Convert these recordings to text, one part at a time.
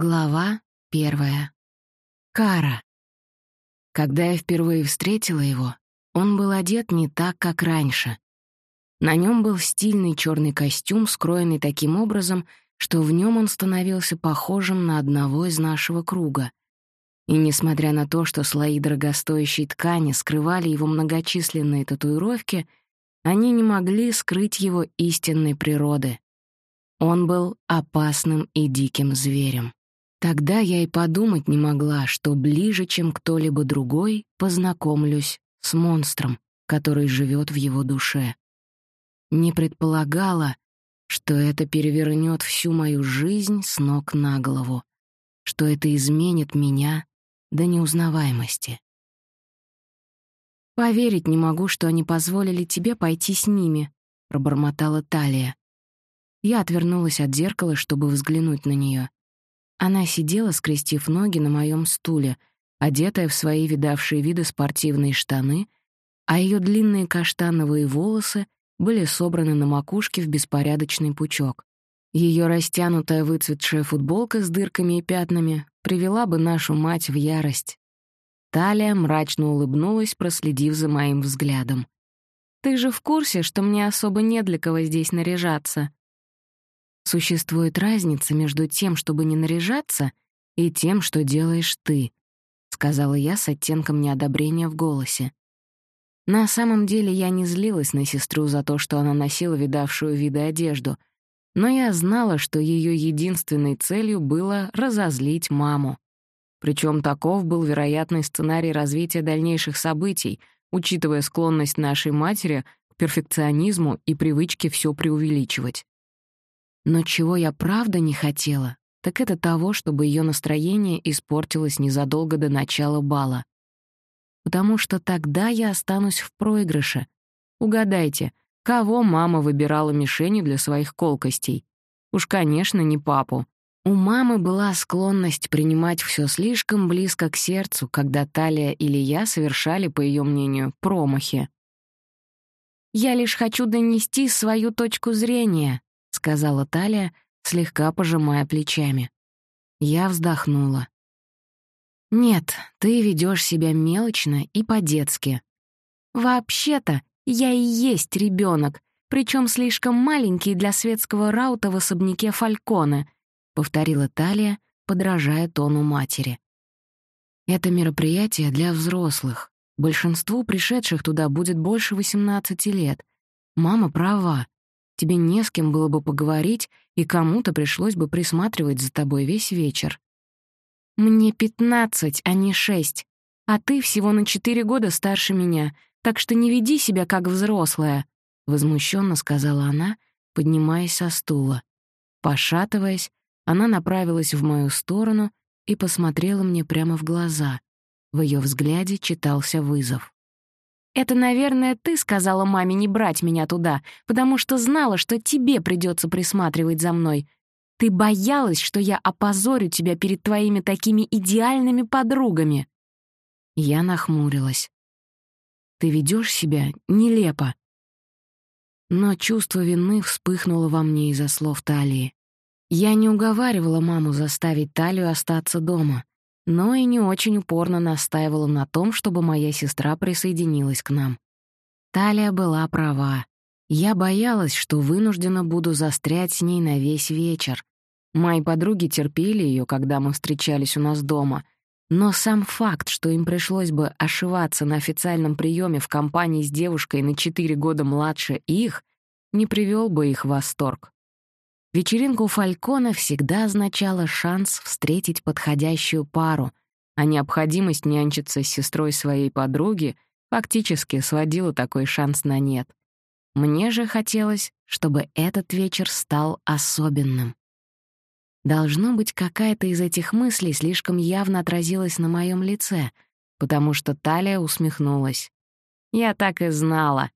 Глава первая. Кара. Когда я впервые встретила его, он был одет не так, как раньше. На нем был стильный черный костюм, скроенный таким образом, что в нем он становился похожим на одного из нашего круга. И несмотря на то, что слои дорогостоящей ткани скрывали его многочисленные татуировки, они не могли скрыть его истинной природы. Он был опасным и диким зверем. Тогда я и подумать не могла, что ближе, чем кто-либо другой, познакомлюсь с монстром, который живет в его душе. Не предполагала, что это перевернет всю мою жизнь с ног на голову, что это изменит меня до неузнаваемости. «Поверить не могу, что они позволили тебе пойти с ними», — пробормотала Талия. Я отвернулась от зеркала, чтобы взглянуть на нее. Она сидела, скрестив ноги на моем стуле, одетая в свои видавшие виды спортивные штаны, а ее длинные каштановые волосы были собраны на макушке в беспорядочный пучок. Ее растянутая выцветшая футболка с дырками и пятнами привела бы нашу мать в ярость. Талия мрачно улыбнулась, проследив за моим взглядом. «Ты же в курсе, что мне особо не для кого здесь наряжаться?» Существует разница между тем, чтобы не наряжаться, и тем, что делаешь ты, — сказала я с оттенком неодобрения в голосе. На самом деле я не злилась на сестру за то, что она носила видавшую виды одежду, но я знала, что ее единственной целью было разозлить маму. Причем таков был вероятный сценарий развития дальнейших событий, учитывая склонность нашей матери к перфекционизму и привычке все преувеличивать. Но чего я правда не хотела, так это того, чтобы ее настроение испортилось незадолго до начала бала. Потому что тогда я останусь в проигрыше. Угадайте, кого мама выбирала мишенью для своих колкостей? Уж, конечно, не папу. У мамы была склонность принимать все слишком близко к сердцу, когда Талия или я совершали, по ее мнению, промахи. «Я лишь хочу донести свою точку зрения», — сказала Талия, слегка пожимая плечами. Я вздохнула. «Нет, ты ведешь себя мелочно и по-детски. Вообще-то я и есть ребенок, причем слишком маленький для светского раута в особняке Фальконе», — повторила Талия, подражая тону матери. «Это мероприятие для взрослых. Большинству пришедших туда будет больше 18 лет. Мама права. Тебе не с кем было бы поговорить, и кому-то пришлось бы присматривать за тобой весь вечер. Мне пятнадцать, а не шесть, а ты всего на четыре года старше меня, так что не веди себя как взрослая», — возмущенно сказала она, поднимаясь со стула. Пошатываясь, она направилась в мою сторону и посмотрела мне прямо в глаза. В ее взгляде читался вызов. Это, наверное, ты сказала маме не брать меня туда, потому что знала, что тебе придется присматривать за мной. Ты боялась, что я опозорю тебя перед твоими такими идеальными подругами. Я нахмурилась. Ты ведешь себя нелепо. Но чувство вины вспыхнуло во мне из-за слов Талии. Я не уговаривала маму заставить Талию остаться дома но и не очень упорно настаивала на том, чтобы моя сестра присоединилась к нам. Талия была права. Я боялась, что вынуждена буду застрять с ней на весь вечер. Мои подруги терпели ее, когда мы встречались у нас дома, но сам факт, что им пришлось бы ошиваться на официальном приеме в компании с девушкой на четыре года младше их, не привел бы их в восторг. Вечеринка у Фалькона всегда означала шанс встретить подходящую пару, а необходимость нянчиться с сестрой своей подруги фактически сводила такой шанс на нет. Мне же хотелось, чтобы этот вечер стал особенным. Должно быть, какая-то из этих мыслей слишком явно отразилась на моем лице, потому что Талия усмехнулась. «Я так и знала.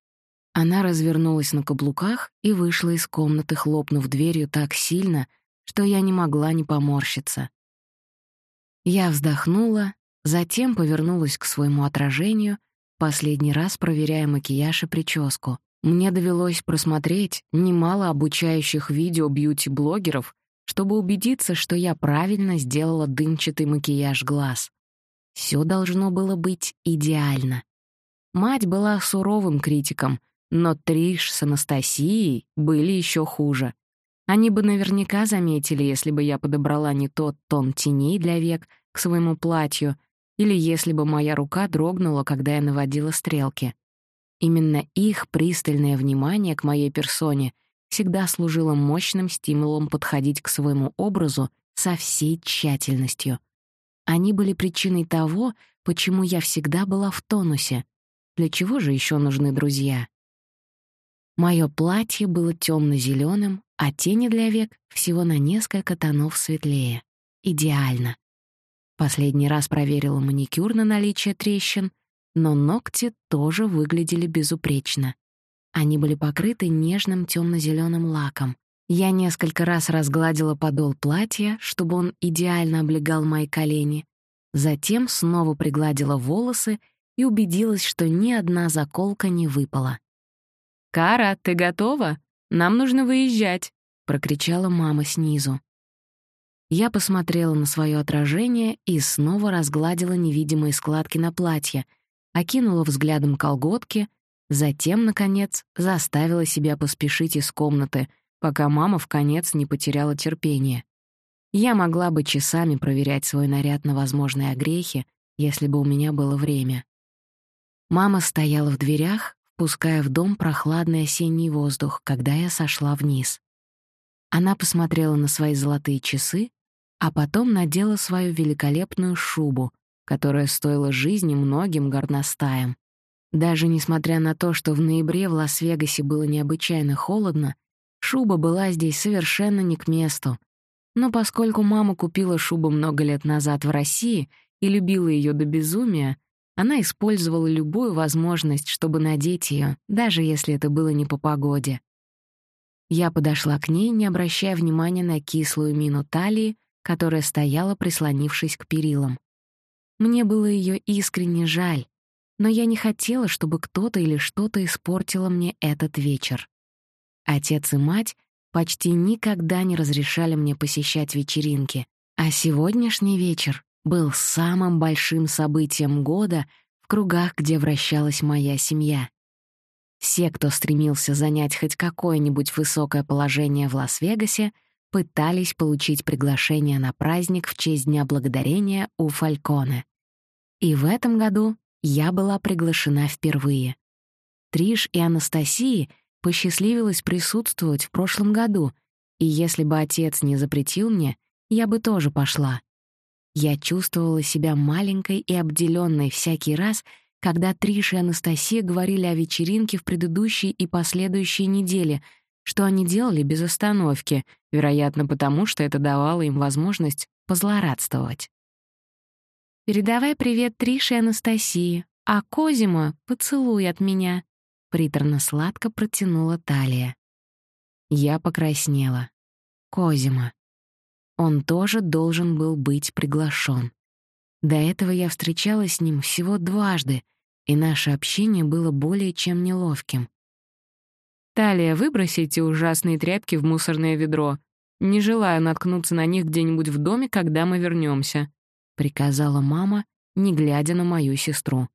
Она развернулась на каблуках и вышла из комнаты, хлопнув дверью так сильно, что я не могла не поморщиться. Я вздохнула, затем повернулась к своему отражению, последний раз проверяя макияж и прическу. Мне довелось просмотреть немало обучающих видео бьюти-блогеров, чтобы убедиться, что я правильно сделала дымчатый макияж глаз. Все должно было быть идеально. Мать была суровым критиком, но Триш с Анастасией были еще хуже. Они бы наверняка заметили, если бы я подобрала не тот тон теней для век к своему платью, или если бы моя рука дрогнула, когда я наводила стрелки. Именно их пристальное внимание к моей персоне всегда служило мощным стимулом подходить к своему образу со всей тщательностью. Они были причиной того, почему я всегда была в тонусе. Для чего же еще нужны друзья? Мое платье было темно-зеленым, а тени для век всего на несколько тонов светлее. Идеально. Последний раз проверила маникюр на наличие трещин, но ногти тоже выглядели безупречно. Они были покрыты нежным темно-зеленым лаком. Я несколько раз разгладила подол платья, чтобы он идеально облегал мои колени. Затем снова пригладила волосы и убедилась, что ни одна заколка не выпала. «Кара, ты готова? Нам нужно выезжать!» — прокричала мама снизу. Я посмотрела на свое отражение и снова разгладила невидимые складки на платье, окинула взглядом колготки, затем, наконец, заставила себя поспешить из комнаты, пока мама в конец не потеряла терпение. Я могла бы часами проверять свой наряд на возможные огрехи, если бы у меня было время. Мама стояла в дверях, впуская в дом прохладный осенний воздух, когда я сошла вниз. Она посмотрела на свои золотые часы, а потом надела свою великолепную шубу, которая стоила жизни многим горностаям. Даже несмотря на то, что в ноябре в Лас-Вегасе было необычайно холодно, шуба была здесь совершенно не к месту. Но поскольку мама купила шубу много лет назад в России и любила ее до безумия, она использовала любую возможность, чтобы надеть ее, даже если это было не по погоде. Я подошла к ней, не обращая внимания на кислую мину талии, которая стояла, прислонившись к перилам. Мне было ее искренне жаль, но я не хотела, чтобы кто-то или что-то испортило мне этот вечер. Отец и мать почти никогда не разрешали мне посещать вечеринки, а сегодняшний вечер был самым большим событием года в кругах, где вращалась моя семья. Все, кто стремился занять хоть какое-нибудь высокое положение в Лас-Вегасе, пытались получить приглашение на праздник в честь Дня Благодарения у Фальконе. И в этом году я была приглашена впервые. Триш и Анастасии посчастливилось присутствовать в прошлом году, и если бы отец не запретил мне, я бы тоже пошла. Я чувствовала себя маленькой и обделенной всякий раз, когда Триш и Анастасия говорили о вечеринке в предыдущей и последующей неделе, что они делали без остановки, вероятно, потому что это давало им возможность позлорадствовать. «Передавай привет Трише и Анастасии, а Козима поцелуй от меня», — приторно-сладко протянула Талия. Я покраснела. Козима. Он тоже должен был быть приглашен. До этого я встречалась с ним всего дважды, и наше общение было более чем неловким. «Талия, выброси эти ужасные тряпки в мусорное ведро. Не желаю наткнуться на них где-нибудь в доме, когда мы вернемся, приказала мама, не глядя на мою сестру.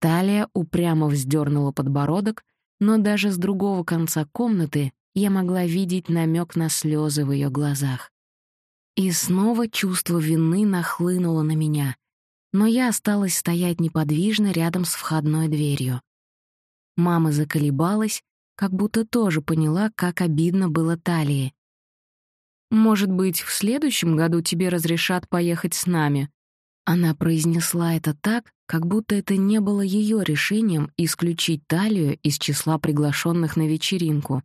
Талия упрямо вздернула подбородок, но даже с другого конца комнаты я могла видеть намек на слезы в ее глазах. И снова чувство вины нахлынуло на меня, но я осталась стоять неподвижно рядом с входной дверью. Мама заколебалась, как будто тоже поняла, как обидно было Талии. «Может быть, в следующем году тебе разрешат поехать с нами?» Она произнесла это так, как будто это не было ее решением исключить Талию из числа приглашенных на вечеринку.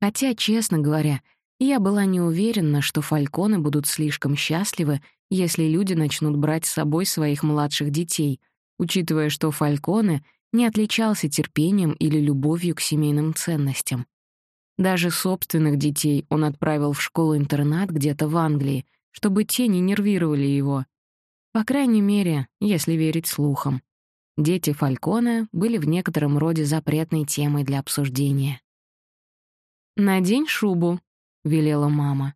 Хотя, честно говоря, я была не уверена, что фальконы будут слишком счастливы, если люди начнут брать с собой своих младших детей, учитывая, что фальконы не отличался терпением или любовью к семейным ценностям. Даже собственных детей он отправил в школу-интернат где-то в Англии, чтобы те не нервировали его. По крайней мере, если верить слухам. Дети Фалькона были в некотором роде запретной темой для обсуждения. «Надень шубу», — велела мама.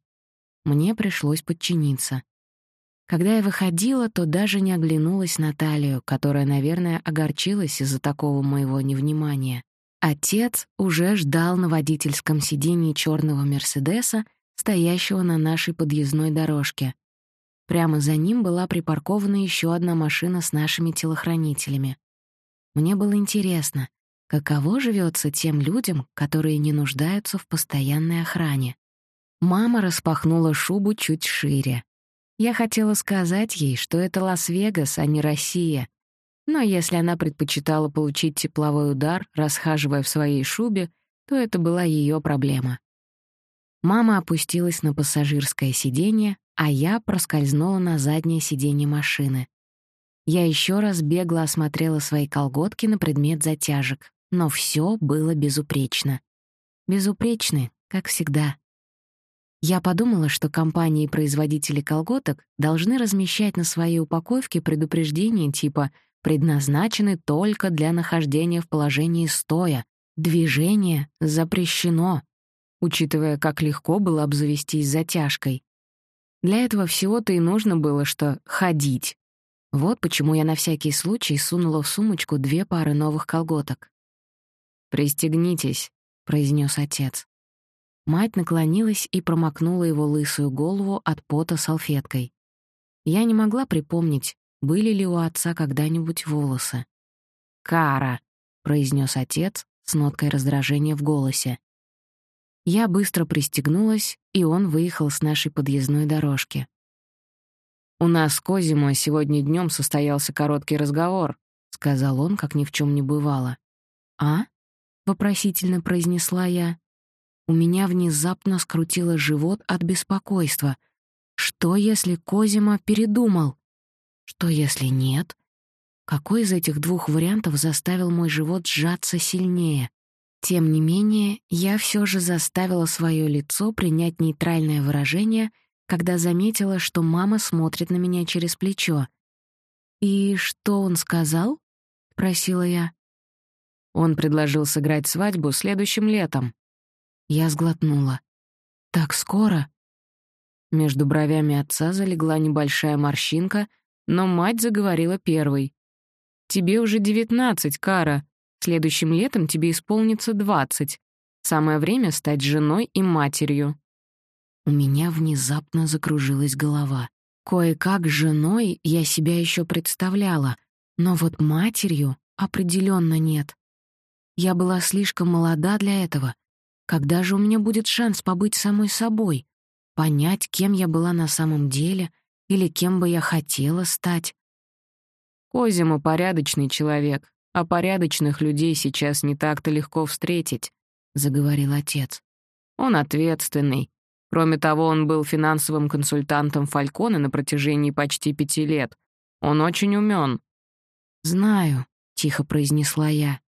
мне пришлось подчиниться. Когда я выходила, то даже не оглянулась на Талию, которая, наверное, огорчилась из-за такого моего невнимания. Отец уже ждал на водительском сиденье черного Мерседеса, стоящего на нашей подъездной дорожке. Прямо за ним была припаркована еще одна машина с нашими телохранителями. Мне было интересно, каково живется тем людям, которые не нуждаются в постоянной охране. Мама распахнула шубу чуть шире. Я хотела сказать ей, что это Лас-Вегас, а не Россия. Но если она предпочитала получить тепловой удар, расхаживая в своей шубе, то это была ее проблема. Мама опустилась на пассажирское сиденье, а я проскользнула на заднее сиденье машины. Я еще раз бегло осмотрела свои колготки на предмет затяжек, но все было безупречно. Безупречны, как всегда. Я подумала, что компании-производители колготок должны размещать на своей упаковке предупреждения типа «предназначены только для нахождения в положении стоя», «движение запрещено», учитывая, как легко было обзавестись затяжкой. Для этого всего-то и нужно было, что ходить. Вот почему я на всякий случай сунула в сумочку две пары новых колготок. «Пристегнитесь», — произнес отец. Мать наклонилась и промокнула его лысую голову от пота салфеткой. Я не могла припомнить, были ли у отца когда-нибудь волосы. «Кара», — произнес отец с ноткой раздражения в голосе. Я быстро пристегнулась, и он выехал с нашей подъездной дорожки. «У нас с Козимо сегодня днем состоялся короткий разговор», — сказал он, как ни в чем не бывало. «А?» — вопросительно произнесла я. У меня внезапно скрутило живот от беспокойства. Что, если Козима передумал? Что, если нет? Какой из этих двух вариантов заставил мой живот сжаться сильнее? Тем не менее, я все же заставила свое лицо принять нейтральное выражение, когда заметила, что мама смотрит на меня через плечо. «И что он сказал?» — просила я. Он предложил сыграть свадьбу следующим летом. Я сглотнула. «Так скоро?» Между бровями отца залегла небольшая морщинка, но мать заговорила первой. «Тебе уже девятнадцать, Кара. Следующим летом тебе исполнится двадцать. Самое время стать женой и матерью». У меня внезапно закружилась голова. Кое-как женой я себя еще представляла, но вот матерью определенно нет. Я была слишком молода для этого. Когда же у меня будет шанс побыть самой собой, понять, кем я была на самом деле или кем бы я хотела стать? Козиму порядочный человек, а порядочных людей сейчас не так-то легко встретить», — заговорил отец. «Он ответственный. Кроме того, он был финансовым консультантом Фалькона на протяжении почти пяти лет. Он очень умен. «Знаю», — тихо произнесла я.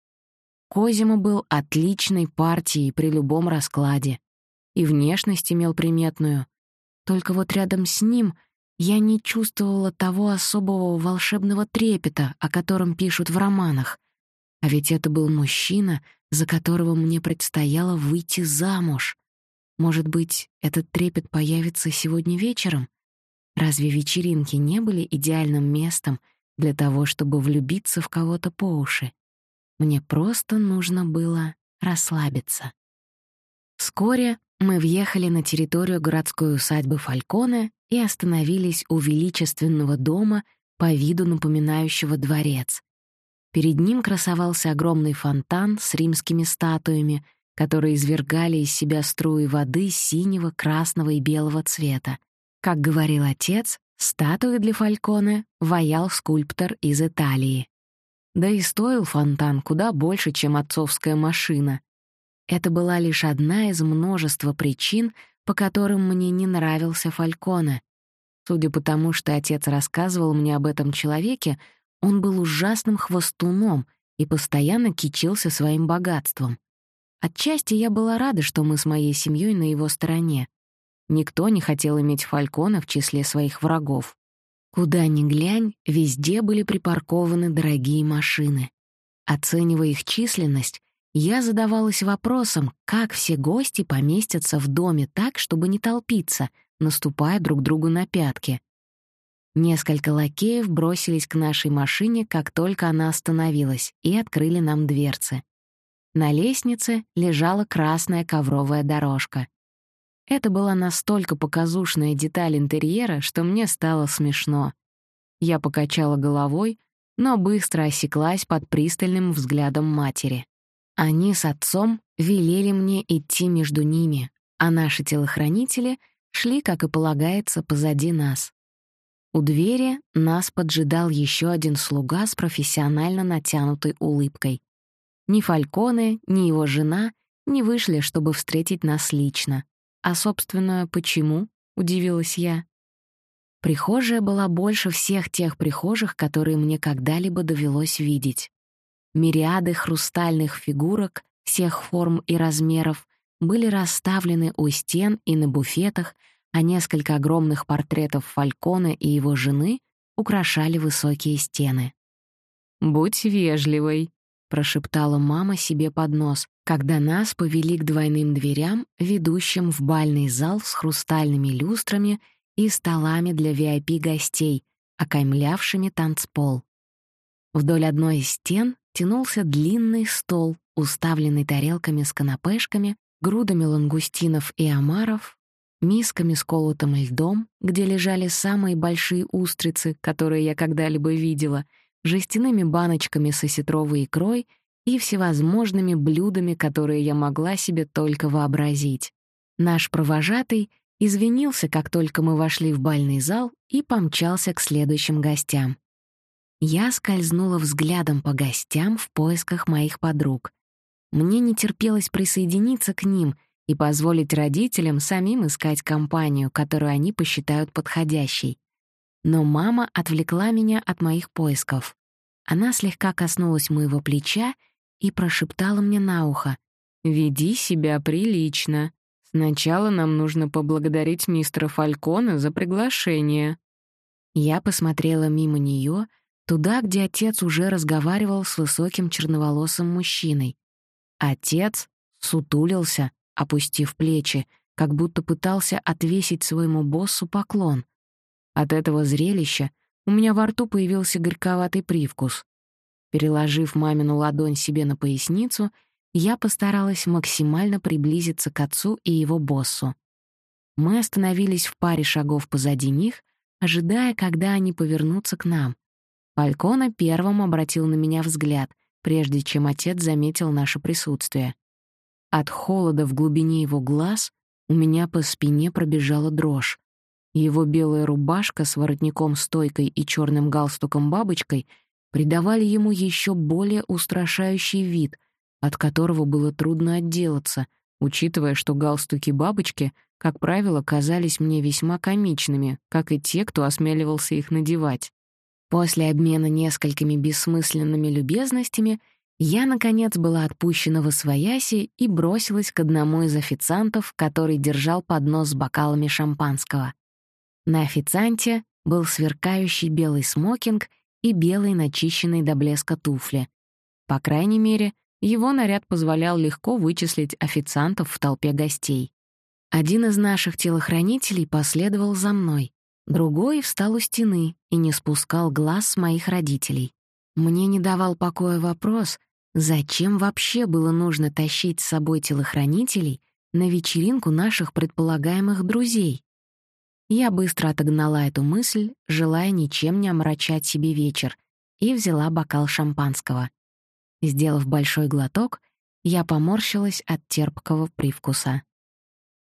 Козима был отличной партией при любом раскладе. И внешность имел приметную. Только вот рядом с ним я не чувствовала того особого волшебного трепета, о котором пишут в романах. А ведь это был мужчина, за которого мне предстояло выйти замуж. Может быть, этот трепет появится сегодня вечером? Разве вечеринки не были идеальным местом для того, чтобы влюбиться в кого-то по уши? Мне просто нужно было расслабиться. Вскоре мы въехали на территорию городской усадьбы Фальконе и остановились у величественного дома, по виду напоминающего дворец. Перед ним красовался огромный фонтан с римскими статуями, которые извергали из себя струи воды синего, красного и белого цвета. Как говорил отец, статуи для Фальконе ваял скульптор из Италии. Да и стоил фонтан куда больше, чем отцовская машина. Это была лишь одна из множества причин, по которым мне не нравился Фальконе. Судя по тому, что отец рассказывал мне об этом человеке, он был ужасным хвостуном и постоянно кичился своим богатством. Отчасти я была рада, что мы с моей семьей на его стороне. Никто не хотел иметь Фалькона в числе своих врагов. Куда ни глянь, везде были припаркованы дорогие машины. Оценивая их численность, я задавалась вопросом, как все гости поместятся в доме так, чтобы не толпиться, наступая друг другу на пятки. Несколько лакеев бросились к нашей машине, как только она остановилась, и открыли нам дверцы. На лестнице лежала красная ковровая дорожка. Это была настолько показушная деталь интерьера, что мне стало смешно. Я покачала головой, но быстро осеклась под пристальным взглядом матери. Они с отцом велели мне идти между ними, а наши телохранители шли, как и полагается, позади нас. У двери нас поджидал еще один слуга с профессионально натянутой улыбкой. Ни Фальконе, ни его жена не вышли, чтобы встретить нас лично. А, собственно, почему? — удивилась я. Прихожая была больше всех тех прихожих, которые мне когда-либо довелось видеть. Мириады хрустальных фигурок всех форм и размеров были расставлены у стен и на буфетах, а несколько огромных портретов Фалькона и его жены украшали высокие стены. «Будь вежливой», — прошептала мама себе под нос, когда нас повели к двойным дверям, ведущим в бальный зал с хрустальными люстрами и столами для VIP-гостей, окаймлявшими танцпол. Вдоль одной из стен тянулся длинный стол, уставленный тарелками с канапешками, грудами лангустинов и омаров, мисками с колотым льдом, где лежали самые большие устрицы, которые я когда-либо видела, жестяными баночками с осетровой икрой и всевозможными блюдами, которые я могла себе только вообразить. Наш провожатый извинился, как только мы вошли в бальный зал, и помчался к следующим гостям. Я скользнула взглядом по гостям в поисках моих подруг. Мне не терпелось присоединиться к ним и позволить родителям самим искать компанию, которую они посчитают подходящей. Но мама отвлекла меня от моих поисков. Она слегка коснулась моего плеча и прошептала мне на ухо. «Веди себя прилично. Сначала нам нужно поблагодарить мистера Фалькона за приглашение». Я посмотрела мимо нее туда, где отец уже разговаривал с высоким черноволосым мужчиной. Отец сутулился, опустив плечи, как будто пытался отвесить своему боссу поклон. От этого зрелища у меня во рту появился горьковатый привкус. Переложив мамину ладонь себе на поясницу, я постаралась максимально приблизиться к отцу и его боссу. Мы остановились в паре шагов позади них, ожидая, когда они повернутся к нам. Фалькона первым обратил на меня взгляд, прежде чем отец заметил наше присутствие. От холода в глубине его глаз у меня по спине пробежала дрожь. Его белая рубашка с воротником-стойкой и черным галстуком-бабочкой придавали ему еще более устрашающий вид — от которого было трудно отделаться, учитывая, что галстуки-бабочки, как правило, казались мне весьма комичными, как и те, кто осмеливался их надевать. После обмена несколькими бессмысленными любезностями я, наконец, была отпущена в освояси и бросилась к одному из официантов, который держал поднос с бокалами шампанского. На официанте был сверкающий белый смокинг и белые начищенные до блеска туфли. По крайней мере, его наряд позволял легко вычислить официантов в толпе гостей. Один из наших телохранителей последовал за мной, другой встал у стены и не спускал глаз с моих родителей. Мне не давал покоя вопрос, зачем вообще было нужно тащить с собой телохранителей на вечеринку наших предполагаемых друзей. Я быстро отогнала эту мысль, желая ничем не омрачать себе вечер, и взяла бокал шампанского. Сделав большой глоток, я поморщилась от терпкого привкуса.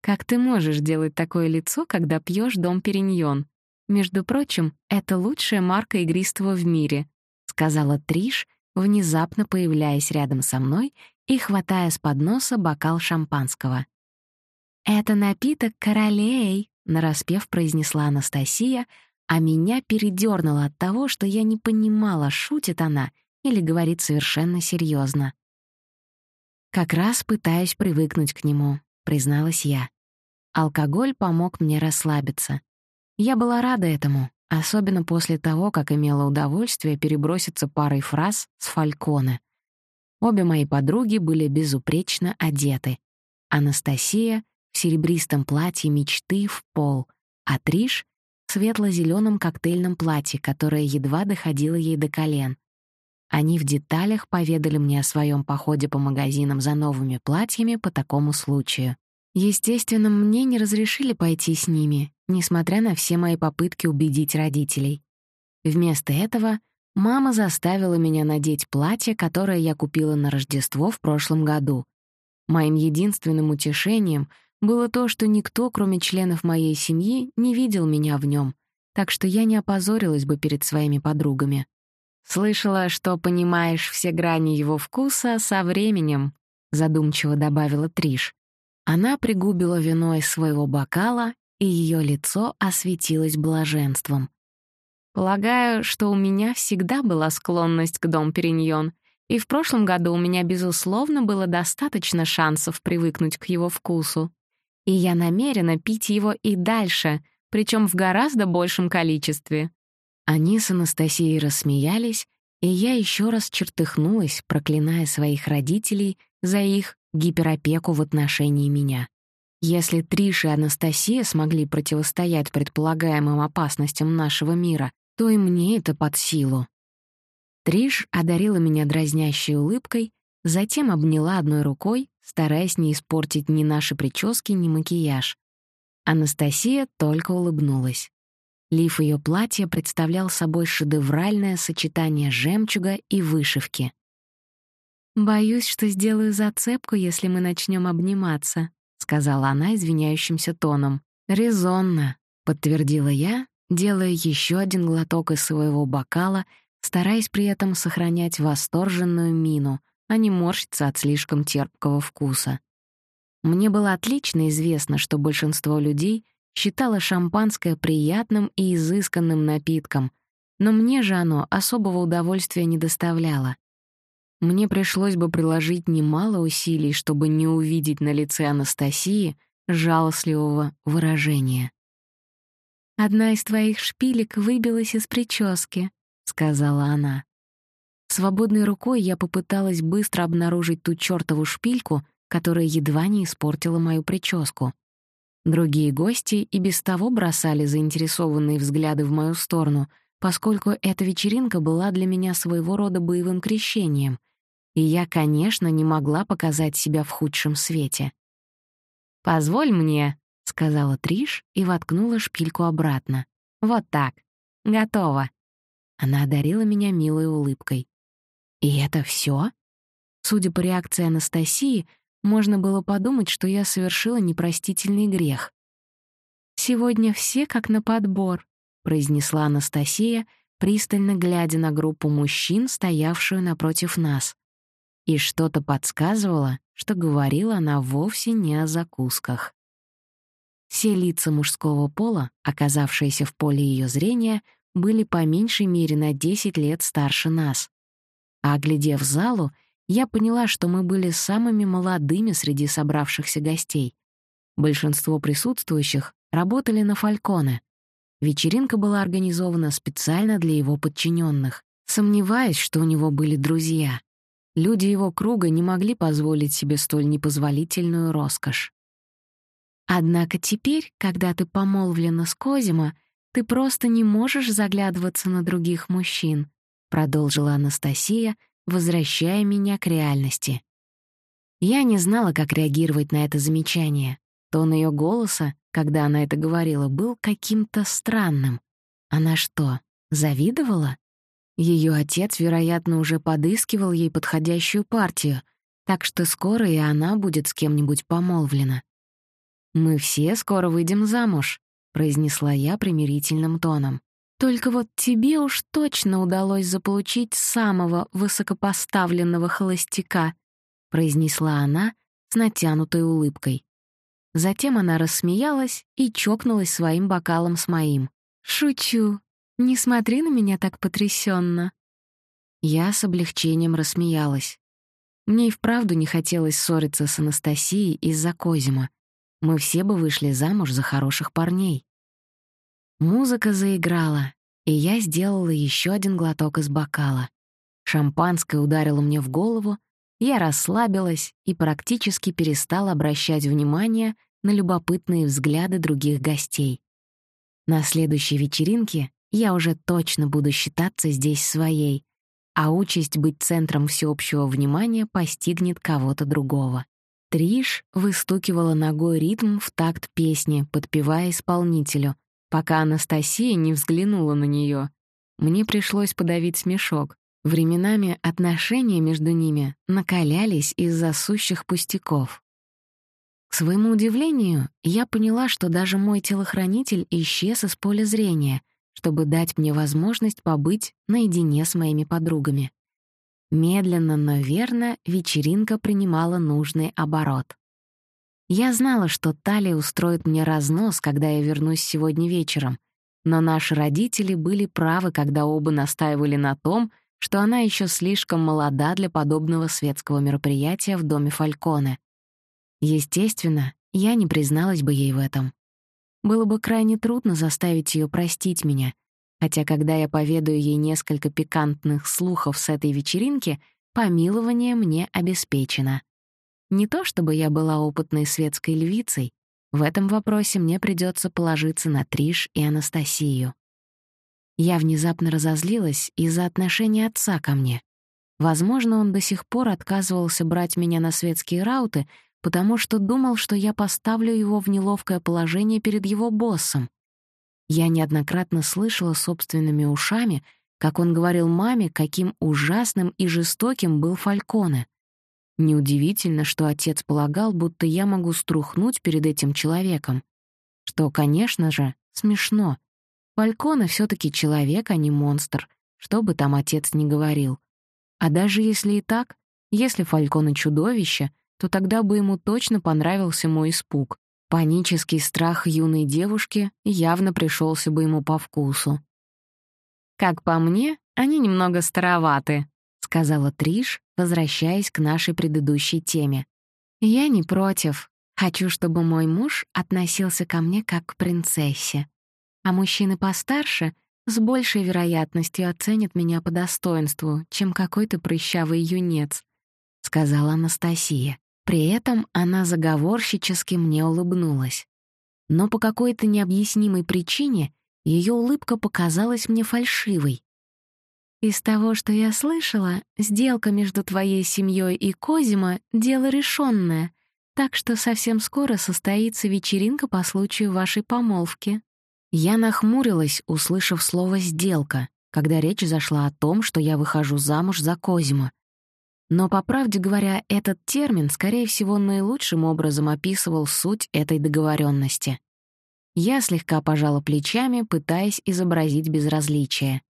«Как ты можешь делать такое лицо, когда пьешь дом Периньон? Между прочим, это лучшая марка игристого в мире», — сказала Триш, внезапно появляясь рядом со мной и хватая с подноса бокал шампанского. «Это напиток королей», — нараспев произнесла Анастасия, а меня передёрнуло от того, что я не понимала, шутит она — или говорит совершенно серьезно. «Как раз пытаюсь привыкнуть к нему», — призналась я. Алкоголь помог мне расслабиться. Я была рада этому, особенно после того, как имела удовольствие переброситься парой фраз с Фальконе. Обе мои подруги были безупречно одеты. Анастасия серебристом платье мечты в пол, а Триш — в светло-зелёном коктейльном платье, которое едва доходило ей до колен. Они в деталях поведали мне о своем походе по магазинам за новыми платьями по такому случаю. Естественно, мне не разрешили пойти с ними, несмотря на все мои попытки убедить родителей. Вместо этого мама заставила меня надеть платье, которое я купила на Рождество в прошлом году. Моим единственным утешением было то, что никто, кроме членов моей семьи, не видел меня в нем, так что я не опозорилась бы перед своими подругами. «Слышала, что понимаешь все грани его вкуса со временем», — задумчиво добавила Триш. Она пригубила вино из своего бокала, и ее лицо осветилось блаженством. «Полагаю, что у меня всегда была склонность к дом Периньон, и в прошлом году у меня, безусловно, было достаточно шансов привыкнуть к его вкусу. И я намерена пить его и дальше, причем в гораздо большем количестве. Они с Анастасией рассмеялись, и я еще раз чертыхнулась, проклиная своих родителей за их гиперопеку в отношении меня. Если Триш и Анастасия смогли противостоять предполагаемым опасностям нашего мира, то и мне это под силу. Триш одарила меня дразнящей улыбкой, затем обняла одной рукой, стараясь не испортить ни наши прически, ни макияж. Анастасия только улыбнулась. Лиф ее платья представлял собой шедевральное сочетание жемчуга и вышивки. «Боюсь, что сделаю зацепку, если мы начнем обниматься», — сказала она извиняющимся тоном. «Резонно», — подтвердила я, делая еще один глоток из своего бокала, стараясь при этом сохранять восторженную мину, а не морщиться от слишком терпкого вкуса. Мне было отлично известно, что большинство людей считала шампанское приятным и изысканным напитком, но мне же оно особого удовольствия не доставляло. Мне пришлось бы приложить немало усилий, чтобы не увидеть на лице Анастасии жалостливого выражения. «Одна из твоих шпилек выбилась из прически», — сказала она. Свободной рукой я попыталась быстро обнаружить ту чёртову шпильку, которая едва не испортила мою прическу. Другие гости и без того бросали заинтересованные взгляды в мою сторону, поскольку эта вечеринка была для меня своего рода боевым крещением, и я, конечно, не могла показать себя в худшем свете. «Позволь мне», — сказала Триш и воткнула шпильку обратно. «Вот так. Готово». Она одарила меня милой улыбкой. «И это все? Судя по реакции Анастасии, можно было подумать, что я совершила непростительный грех. «Сегодня все как на подбор», — произнесла Анастасия, пристально глядя на группу мужчин, стоявшую напротив нас. И что-то подсказывало, что говорила она вовсе не о закусках. Все лица мужского пола, оказавшиеся в поле ее зрения, были по меньшей мере на 10 лет старше нас. А оглядев залу, я поняла, что мы были самыми молодыми среди собравшихся гостей. Большинство присутствующих работали на Фальконе. Вечеринка была организована специально для его подчиненных. Сомневаюсь, что у него были друзья. Люди его круга не могли позволить себе столь непозволительную роскошь. Однако теперь, когда ты помолвлена с Козима, ты просто не можешь заглядываться на других мужчин, продолжила Анастасия, возвращая меня к реальности. Я не знала, как реагировать на это замечание. Тон ее голоса, когда она это говорила, был каким-то странным. Она что, завидовала? Ее отец, вероятно, уже подыскивал ей подходящую партию, так что скоро и она будет с кем-нибудь помолвлена. «Мы все скоро выйдем замуж», — произнесла я примирительным тоном. Только вот тебе уж точно удалось заполучить самого высокопоставленного холостяка», — произнесла она с натянутой улыбкой. Затем она рассмеялась и чокнулась своим бокалом с моим. «Шучу. Не смотри на меня так потрясенно. Я с облегчением рассмеялась. Мне и вправду не хотелось ссориться с Анастасией из-за Козима. Мы все бы вышли замуж за хороших парней. Музыка заиграла, и я сделала еще один глоток из бокала. Шампанское ударило мне в голову, я расслабилась и практически перестала обращать внимание на любопытные взгляды других гостей. На следующей вечеринке я уже точно буду считаться здесь своей, а участь быть центром всеобщего внимания постигнет кого-то другого. Триш выстукивала ногой ритм в такт песни, подпевая исполнителю, пока Анастасия не взглянула на нее. Мне пришлось подавить смешок. Временами отношения между ними накалялись из-за сущих пустяков. К своему удивлению, я поняла, что даже мой телохранитель исчез из поля зрения, чтобы дать мне возможность побыть наедине с моими подругами. Медленно, но верно вечеринка принимала нужный оборот. Я знала, что Талия устроит мне разнос, когда я вернусь сегодня вечером, но наши родители были правы, когда оба настаивали на том, что она еще слишком молода для подобного светского мероприятия в доме Фальконе. Естественно, я не призналась бы ей в этом. Было бы крайне трудно заставить ее простить меня, хотя когда я поведаю ей несколько пикантных слухов с этой вечеринки, помилование мне обеспечено. Не то чтобы я была опытной светской львицей, в этом вопросе мне придется положиться на Триш и Анастасию. Я внезапно разозлилась из-за отношения отца ко мне. Возможно, он до сих пор отказывался брать меня на светские рауты, потому что думал, что я поставлю его в неловкое положение перед его боссом. Я неоднократно слышала собственными ушами, как он говорил маме, каким ужасным и жестоким был Фальконе. Неудивительно, что отец полагал, будто я могу струхнуть перед этим человеком. Что, конечно же, смешно. Фальконе все таки человек, а не монстр, что бы там отец ни говорил. А даже если и так, если Фальконе чудовище, то тогда бы ему точно понравился мой испуг. Панический страх юной девушки явно пришелся бы ему по вкусу. «Как по мне, они немного староваты», — сказала Триш, возвращаясь к нашей предыдущей теме. «Я не против. Хочу, чтобы мой муж относился ко мне как к принцессе а мужчины постарше с большей вероятностью оценят меня по достоинству, чем какой-то прыщавый юнец», — сказала Анастасия. При этом она заговорщически мне улыбнулась. Но по какой-то необъяснимой причине ее улыбка показалась мне фальшивой. «Из того, что я слышала, сделка между твоей семьей и Козима — дело решенное, так что совсем скоро состоится вечеринка по случаю вашей помолвки», я нахмурилась, услышав слово «сделка», когда речь зашла о том, что я выхожу замуж за Козима. Но, по правде говоря, этот термин, скорее всего, наилучшим образом описывал суть этой договоренности. Я слегка пожала плечами, пытаясь изобразить безразличие.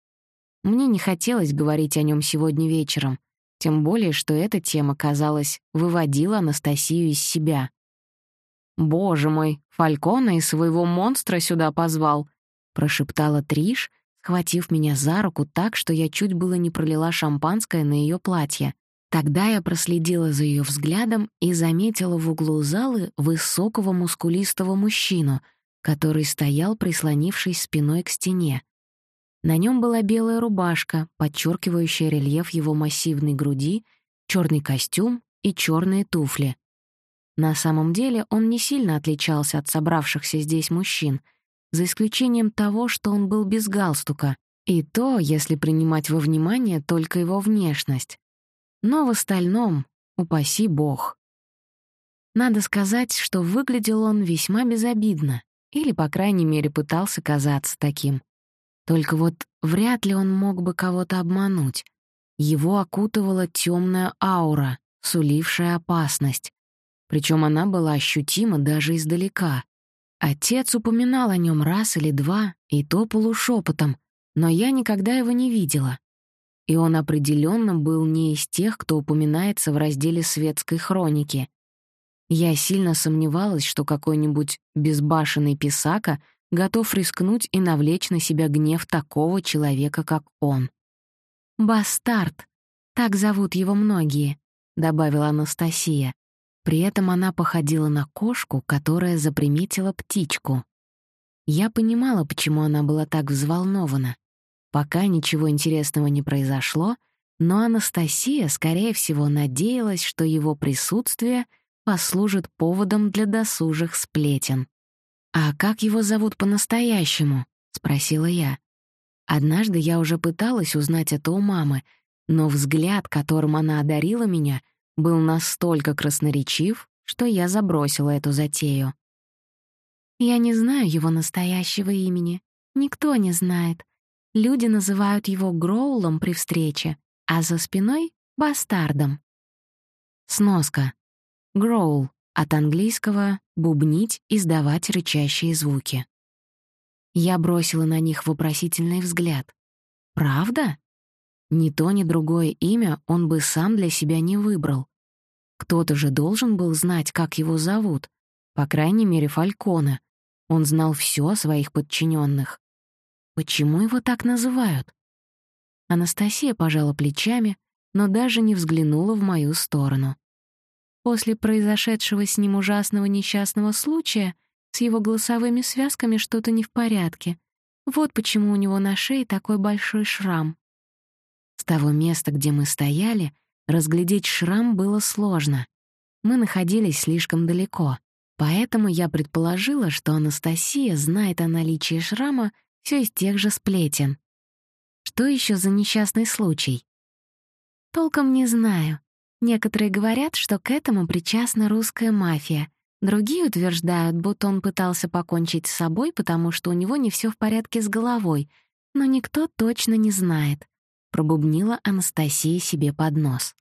Мне не хотелось говорить о нем сегодня вечером, тем более, что эта тема, казалось, выводила Анастасию из себя. «Боже мой, Фалькона и своего монстра сюда позвал», — прошептала Триш, схватив меня за руку так, что я чуть было не пролила шампанское на ее платье. Тогда я проследила за ее взглядом и заметила в углу залы высокого мускулистого мужчину, который стоял, прислонившись спиной к стене. На нем была белая рубашка, подчеркивающая рельеф его массивной груди, черный костюм и черные туфли. На самом деле он не сильно отличался от собравшихся здесь мужчин, за исключением того, что он был без галстука, и то, если принимать во внимание только его внешность. Но в остальном, упаси бог. Надо сказать, что выглядел он весьма безобидно, или, по крайней мере, пытался казаться таким. Только вот вряд ли он мог бы кого-то обмануть. Его окутывала темная аура, сулившая опасность, причем она была ощутима даже издалека. Отец упоминал о нем раз или два, и то полушепотом, но я никогда его не видела. И он определенно был не из тех, кто упоминается в разделе светской хроники. Я сильно сомневалась, что какой-нибудь безбашенный писака готов рискнуть и навлечь на себя гнев такого человека, как он. «Бастард», так зовут его многие», — добавила Анастасия. При этом она походила на кошку, которая заприметила птичку. Я понимала, почему она была так взволнована. Пока ничего интересного не произошло, но Анастасия, скорее всего, надеялась, что его присутствие послужит поводом для досужих сплетен. «А как его зовут по-настоящему?» — спросила я. Однажды я уже пыталась узнать это у мамы, но взгляд, которым она одарила меня, был настолько красноречив, что я забросила эту затею. «Я не знаю его настоящего имени. Никто не знает. Люди называют его Гроулом при встрече, а за спиной — бастардом». Сноска. Гроул от английского «бубнить», «издавать рычащие звуки». Я бросила на них вопросительный взгляд. «Правда?» Ни то, ни другое имя он бы сам для себя не выбрал. Кто-то же должен был знать, как его зовут. По крайней мере, Фалькона. Он знал все о своих подчиненных. Почему его так называют? Анастасия пожала плечами, но даже не взглянула в мою сторону. После произошедшего с ним ужасного несчастного случая с его голосовыми связками что-то не в порядке. Вот почему у него на шее такой большой шрам. С того места, где мы стояли, разглядеть шрам было сложно. Мы находились слишком далеко, поэтому я предположила, что Анастасия знает о наличии шрама все из тех же сплетен. Что еще за несчастный случай? Толком не знаю. Некоторые говорят, что к этому причастна русская мафия. Другие утверждают, будто он пытался покончить с собой, потому что у него не все в порядке с головой, но никто точно не знает. Пробубнила Анастасия себе под нос.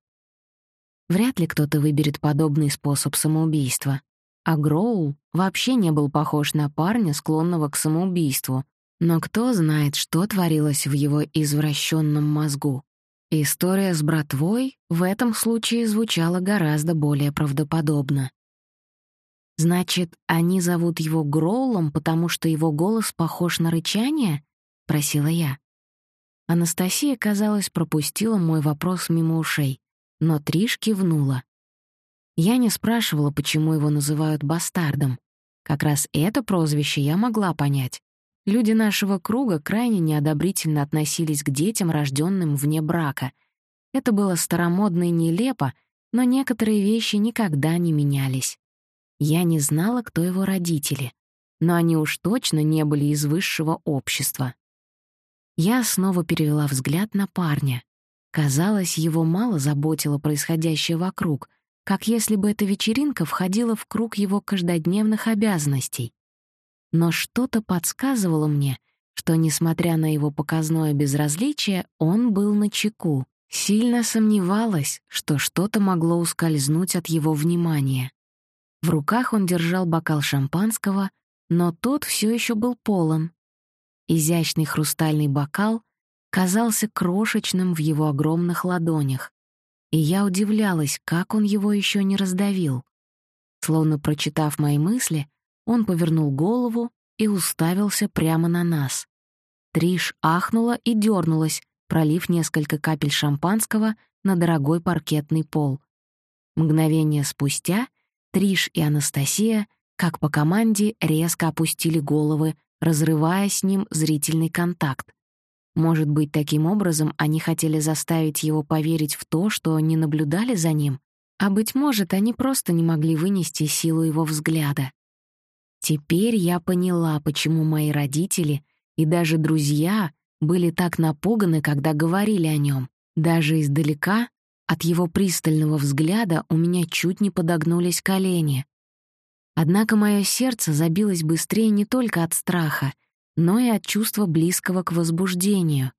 Вряд ли кто-то выберет подобный способ самоубийства. А Гроул вообще не был похож на парня, склонного к самоубийству. Но кто знает, что творилось в его извращенном мозгу. История с братвой в этом случае звучала гораздо более правдоподобно. «Значит, они зовут его Гроулом, потому что его голос похож на рычание?» — просила я. Анастасия, казалось, пропустила мой вопрос мимо ушей, но Триш кивнула. Я не спрашивала, почему его называют бастардом. Как раз это прозвище я могла понять. Люди нашего круга крайне неодобрительно относились к детям, рожденным вне брака. Это было старомодно и нелепо, но некоторые вещи никогда не менялись. Я не знала, кто его родители, но они уж точно не были из высшего общества. Я снова перевела взгляд на парня. Казалось, его мало заботило происходящее вокруг, как если бы эта вечеринка входила в круг его каждодневных обязанностей. Но что-то подсказывало мне, что, несмотря на его показное безразличие, он был на чеку. Сильно сомневалась, что что-то могло ускользнуть от его внимания. В руках он держал бокал шампанского, но тот все еще был полон. Изящный хрустальный бокал казался крошечным в его огромных ладонях, и я удивлялась, как он его еще не раздавил. Словно прочитав мои мысли, он повернул голову и уставился прямо на нас. Триш ахнула и дернулась, пролив несколько капель шампанского на дорогой паркетный пол. Мгновение спустя Триш и Анастасия, как по команде, резко опустили головы, разрывая с ним зрительный контакт. Может быть, таким образом они хотели заставить его поверить в то, что не наблюдали за ним, а, быть может, они просто не могли вынести силу его взгляда. Теперь я поняла, почему мои родители и даже друзья были так напуганы, когда говорили о нем. Даже издалека, от его пристального взгляда, у меня чуть не подогнулись колени. Однако мое сердце забилось быстрее не только от страха, но и от чувства близкого к возбуждению.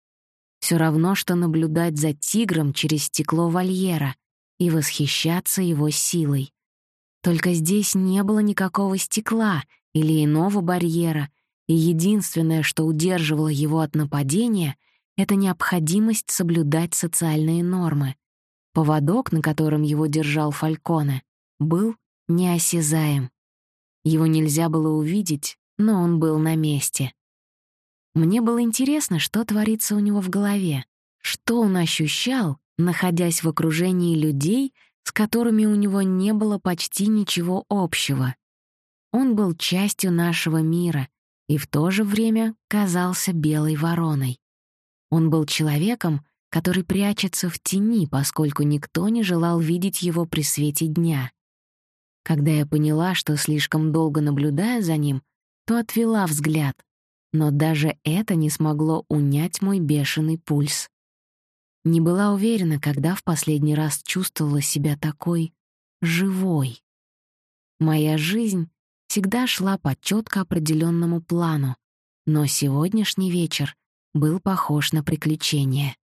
Все равно, что наблюдать за тигром через стекло вольера и восхищаться его силой. Только здесь не было никакого стекла или иного барьера, и единственное, что удерживало его от нападения, это необходимость соблюдать социальные нормы. Поводок, на котором его держал Фальконе, был неосязаем. Его нельзя было увидеть, но он был на месте. Мне было интересно, что творится у него в голове, что он ощущал, находясь в окружении людей, с которыми у него не было почти ничего общего. Он был частью нашего мира и в то же время казался белой вороной. Он был человеком, который прячется в тени, поскольку никто не желал видеть его при свете дня. Когда я поняла, что слишком долго наблюдая за ним, то отвела взгляд, но даже это не смогло унять мой бешеный пульс. Не была уверена, когда в последний раз чувствовала себя такой живой. Моя жизнь всегда шла по четко определенному плану, но сегодняшний вечер был похож на приключение.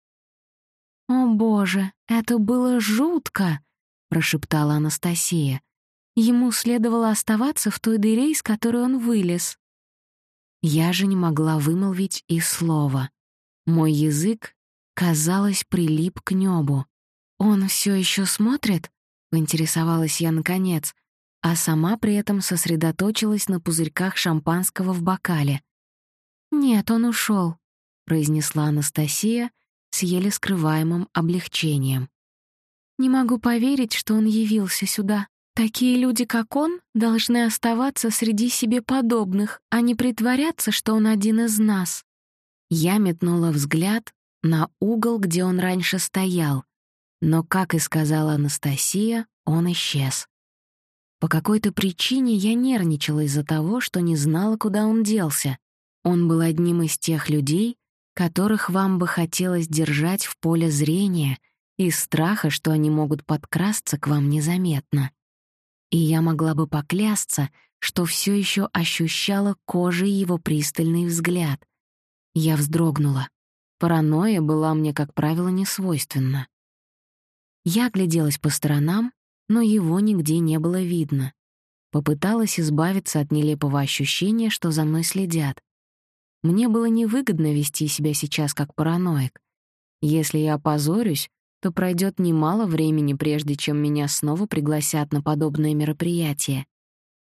«О боже, это было жутко!» — прошептала Анастасия. Ему следовало оставаться в той дыре, из которой он вылез. Я же не могла вымолвить и слова. Мой язык, казалось, прилип к небу. «Он все еще смотрит?» — поинтересовалась я наконец, а сама при этом сосредоточилась на пузырьках шампанского в бокале. «Нет, он ушел, произнесла Анастасия с еле скрываемым облегчением. «Не могу поверить, что он явился сюда. Такие люди, как он, должны оставаться среди себе подобных, а не притворяться, что он один из нас». Я метнула взгляд на угол, где он раньше стоял, но, как и сказала Анастасия, он исчез. По какой-то причине я нервничала из-за того, что не знала, куда он делся. Он был одним из тех людей, которых вам бы хотелось держать в поле зрения из страха, что они могут подкрасться к вам незаметно. И я могла бы поклясться, что все еще ощущала кожей его пристальный взгляд. Я вздрогнула. Паранойя была мне, как правило, не свойственна. Я огляделась по сторонам, но его нигде не было видно. Попыталась избавиться от нелепого ощущения, что за мной следят. Мне было невыгодно вести себя сейчас как параноик. Если я опозорюсь, то пройдет немало времени, прежде чем меня снова пригласят на подобное мероприятие.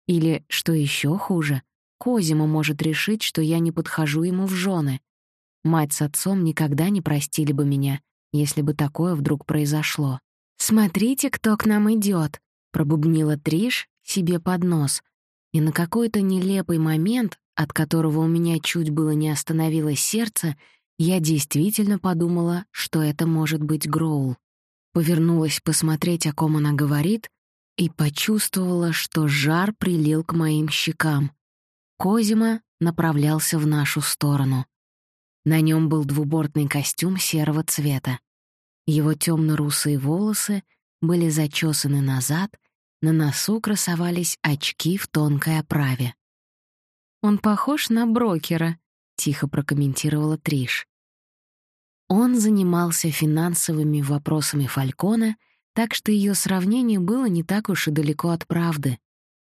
Или, что еще хуже, Козима может решить, что я не подхожу ему в жены. Мать с отцом никогда не простили бы меня, если бы такое вдруг произошло. «Смотрите, кто к нам идет, пробубнила Триш себе под нос. И на какой-то нелепый момент, от которого у меня чуть было не остановилось сердце, я действительно подумала, что это может быть Гроул. Повернулась посмотреть, о ком она говорит, и почувствовала, что жар прилил к моим щекам. Козима направлялся в нашу сторону. На нем был двубортный костюм серого цвета. Его темно-русые волосы были зачесаны назад, на носу красовались очки в тонкой оправе. «Он похож на брокера», — тихо прокомментировала Триш. Он занимался финансовыми вопросами Фалькона, так что ее сравнение было не так уж и далеко от правды.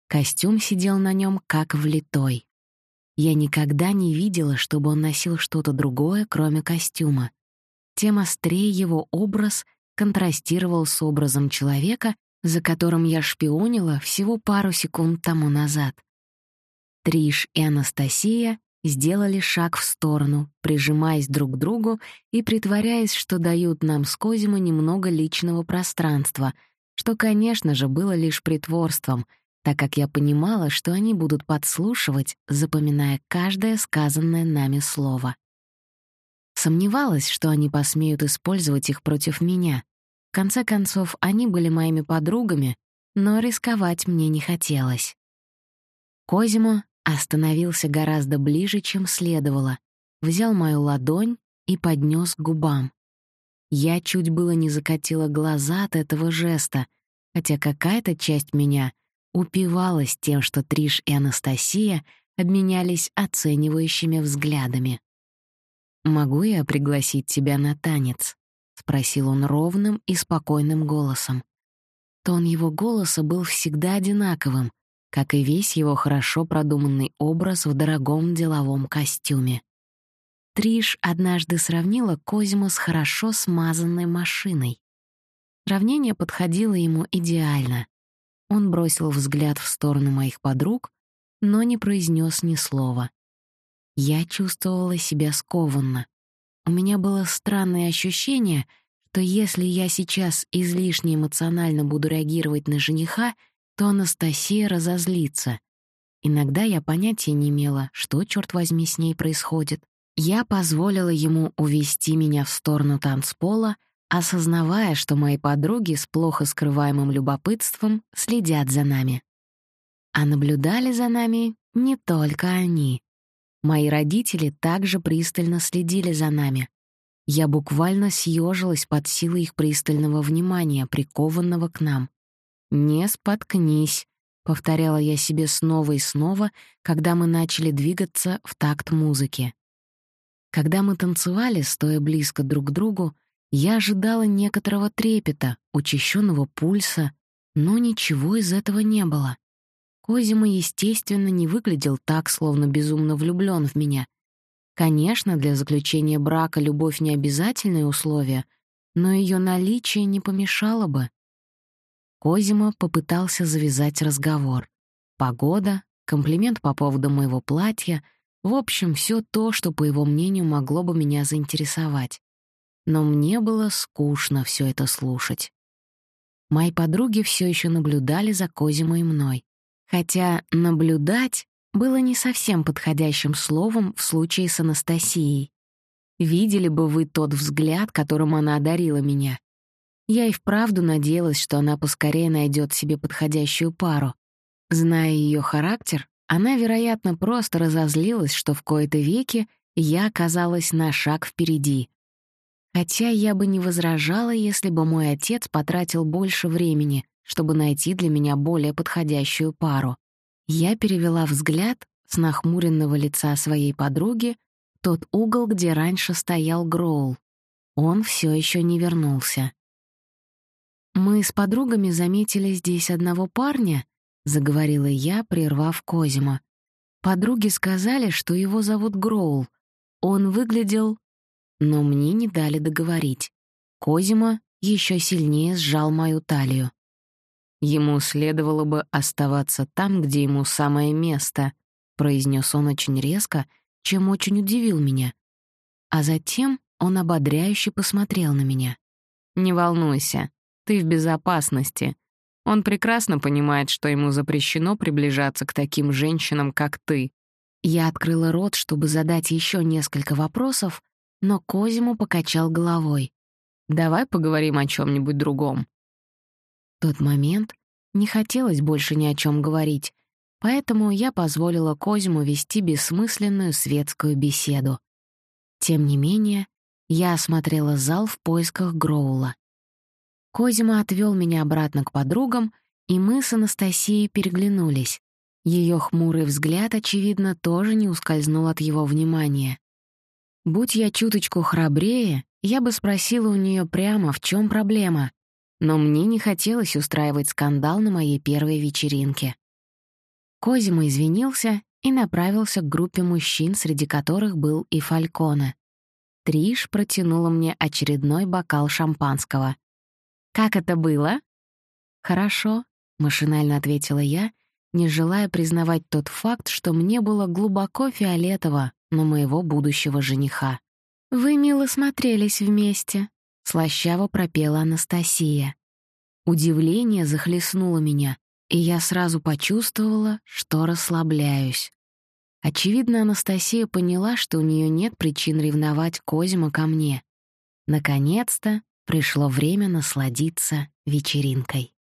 Костюм сидел на нем как влитой. Я никогда не видела, чтобы он носил что-то другое, кроме костюма тем острее его образ контрастировал с образом человека, за которым я шпионила всего пару секунд тому назад. Триш и Анастасия сделали шаг в сторону, прижимаясь друг к другу и притворяясь, что дают нам с Козимо немного личного пространства, что, конечно же, было лишь притворством, так как я понимала, что они будут подслушивать, запоминая каждое сказанное нами слово. Сомневалась, что они посмеют использовать их против меня. В конце концов, они были моими подругами, но рисковать мне не хотелось. Козимо остановился гораздо ближе, чем следовало, взял мою ладонь и поднес к губам. Я чуть было не закатила глаза от этого жеста, хотя какая-то часть меня упивалась тем, что Триш и Анастасия обменялись оценивающими взглядами. «Могу я пригласить тебя на танец?» — спросил он ровным и спокойным голосом. Тон его голоса был всегда одинаковым, как и весь его хорошо продуманный образ в дорогом деловом костюме. Триш однажды сравнила Козьму с хорошо смазанной машиной. Сравнение подходило ему идеально. Он бросил взгляд в сторону моих подруг, но не произнес ни слова. Я чувствовала себя скованно. У меня было странное ощущение, что если я сейчас излишне эмоционально буду реагировать на жениха, то Анастасия разозлится. Иногда я понятия не имела, что, черт возьми, с ней происходит. Я позволила ему увести меня в сторону танцпола, осознавая, что мои подруги с плохо скрываемым любопытством следят за нами. А наблюдали за нами не только они. Мои родители также пристально следили за нами. Я буквально съежилась под силой их пристального внимания, прикованного к нам. «Не споткнись», — повторяла я себе снова и снова, когда мы начали двигаться в такт музыки. Когда мы танцевали, стоя близко друг к другу, я ожидала некоторого трепета, учащенного пульса, но ничего из этого не было. Козима, естественно, не выглядел так, словно безумно влюблён в меня. Конечно, для заключения брака любовь не обязательное условие, но её наличие не помешало бы. Козима попытался завязать разговор. Погода, комплимент по поводу моего платья, в общем, всё то, что, по его мнению, могло бы меня заинтересовать. Но мне было скучно всё это слушать. Мои подруги всё ещё наблюдали за Козимой и мной. Хотя «наблюдать» было не совсем подходящим словом в случае с Анастасией. Видели бы вы тот взгляд, которым она одарила меня. Я и вправду надеялась, что она поскорее найдет себе подходящую пару. Зная ее характер, она, вероятно, просто разозлилась, что в кои-то веки я оказалась на шаг впереди. Хотя я бы не возражала, если бы мой отец потратил больше времени, чтобы найти для меня более подходящую пару. Я перевела взгляд с нахмуренного лица своей подруги тот угол, где раньше стоял Гроул. Он все еще не вернулся. «Мы с подругами заметили здесь одного парня», — заговорила я, прервав Козима. «Подруги сказали, что его зовут Гроул. Он выглядел...» Но мне не дали договорить. Козима еще сильнее сжал мою талию. Ему следовало бы оставаться там, где ему самое место, произнес он очень резко, чем очень удивил меня. А затем он ободряюще посмотрел на меня. «Не волнуйся, ты в безопасности. Он прекрасно понимает, что ему запрещено приближаться к таким женщинам, как ты». Я открыла рот, чтобы задать еще несколько вопросов, но Козиму покачал головой. «Давай поговорим о чем нибудь другом тот момент не хотелось больше ни о чем говорить, поэтому я позволила Козьму вести бессмысленную светскую беседу. Тем не менее, я осмотрела зал в поисках Гроула. Козьма отвел меня обратно к подругам, и мы с Анастасией переглянулись. Ее хмурый взгляд, очевидно, тоже не ускользнул от его внимания. Будь я чуточку храбрее, я бы спросила у нее прямо, в чем проблема, но мне не хотелось устраивать скандал на моей первой вечеринке. Козима извинился и направился к группе мужчин, среди которых был и Фальконе. Триш протянула мне очередной бокал шампанского. «Как это было?» «Хорошо», — машинально ответила я, не желая признавать тот факт, что мне было глубоко фиолетово на моего будущего жениха. «Вы мило смотрелись вместе», — слащаво пропела Анастасия. Удивление захлестнуло меня, и я сразу почувствовала, что расслабляюсь. Очевидно, Анастасия поняла, что у нее нет причин ревновать Козима ко мне. Наконец-то пришло время насладиться вечеринкой.